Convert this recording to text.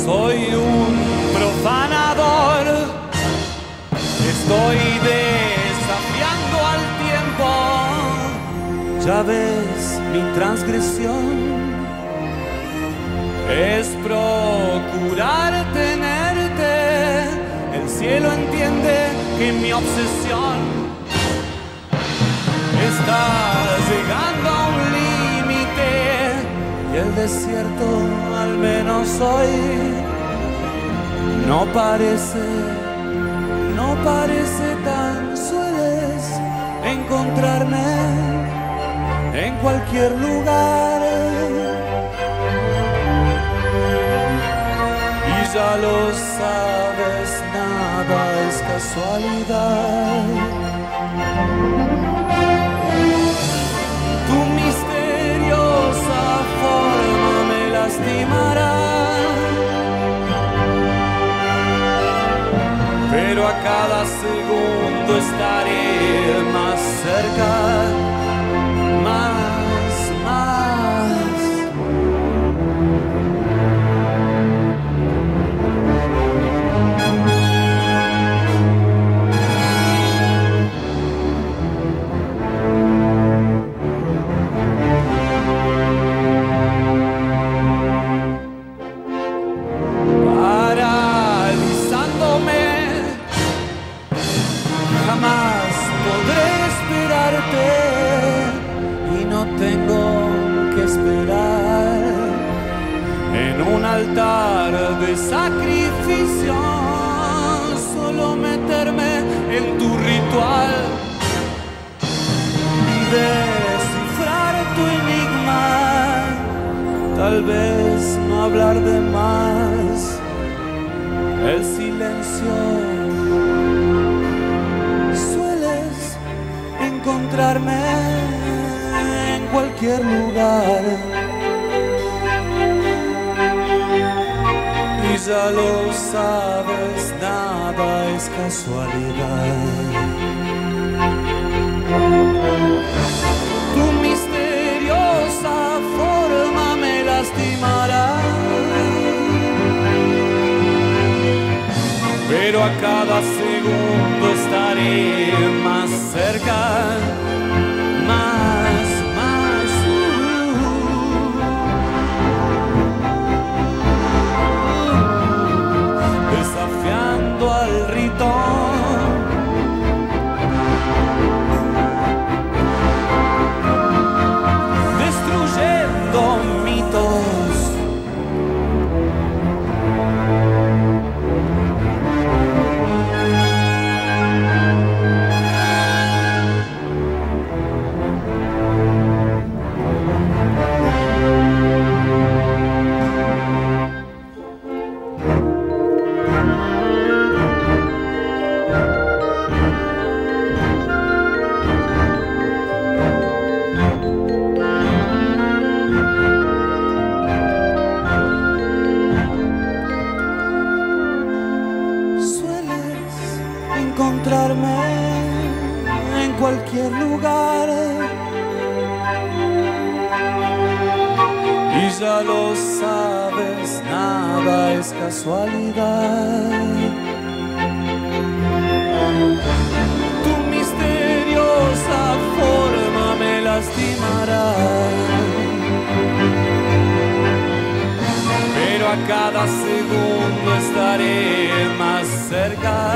Soy un profanador, estoy desafiando al tiempo. Ya ves mi transgresión, es procurar tenerte. El cielo entiende que mi obsesión está desierto al menos hoy no parece, no parece tan sueles encontrarme en cualquier lugar. Y ya lo sabes, nada es casualidad. Cada segundo estaré más cerca, altar de sacrificio. Solo meterme en tu ritual y descifrar tu enigma. Tal vez no hablar de más. El silencio. Sueles encontrarme en cualquier lugar. Ya lo sabes, nada es casualidad. Tu misteriosa forma me lastimará. Pero a cada segundo estaré más cerca, Y ya lo sabes, nada es casualidad. Tu misteriosa forma me lastimará. Pero a cada segundo estaré más cerca